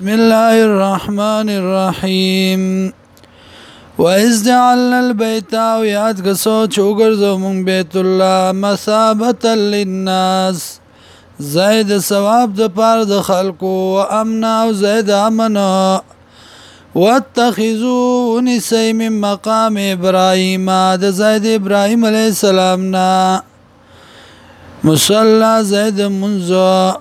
بسم الله الرحمن الرحيم وإذ جعلنا البيت او یاد شوكر چوګر بيت الله مثابة للناس زيد ثواب دو پاره د خلکو او امن امنا زید امن واتخذوا نسي من مقام ابراهيم دو زيد ابراهيم عليه السلام نا مصلى زید منزه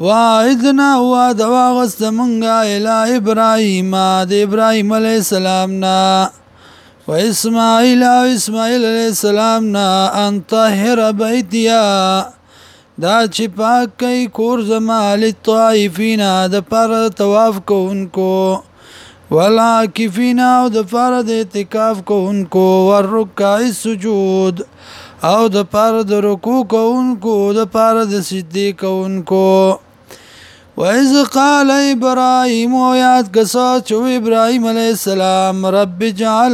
واعدنا هو دوا غست منگا الى ابراهیم د ابراهیم علیہ السلام نا و اسماعیل او اسماعیل علیہ السلام نا ان طاهر بیتیا دا چې پاک کای کور زما للطائفین د پر طواف کوونکو والعاکفین او د پر د اعتکاف کوونکو ورکع السجود او د پر د رکوع کوونکو د پر د سجدي کوونکو وإذ قال إبراهيم یاد کسا چو إبراهيم عليه السلام رب جعل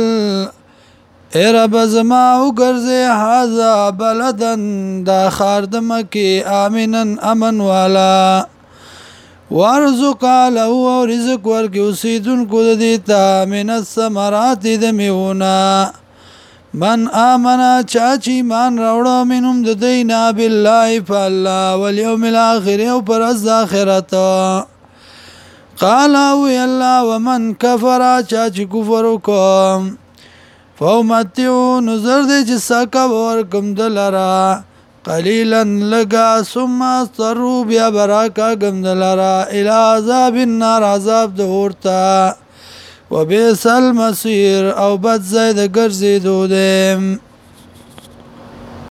اے رب زما او ګرځي هاذا بلدن دا خار د مکه امنن امن والا وارزق له او رزق ورګي اوسیدونکو د دې تا من الثمرات د میونه من آمنا چا چې ایمان راوړو منهم د دینا بالله فالله والیوم الاخر او پر از اخرت قال او الله ومن کفر چا چې کفر وکم فومتیو نظر دې چې ساکا ور کوم دلرا قليلا لگا ثم صروا بیا براکا کوم دلرا الی عذاب النار عذاب د اورتا وبئس المصير او بد زید ګرځېدو دی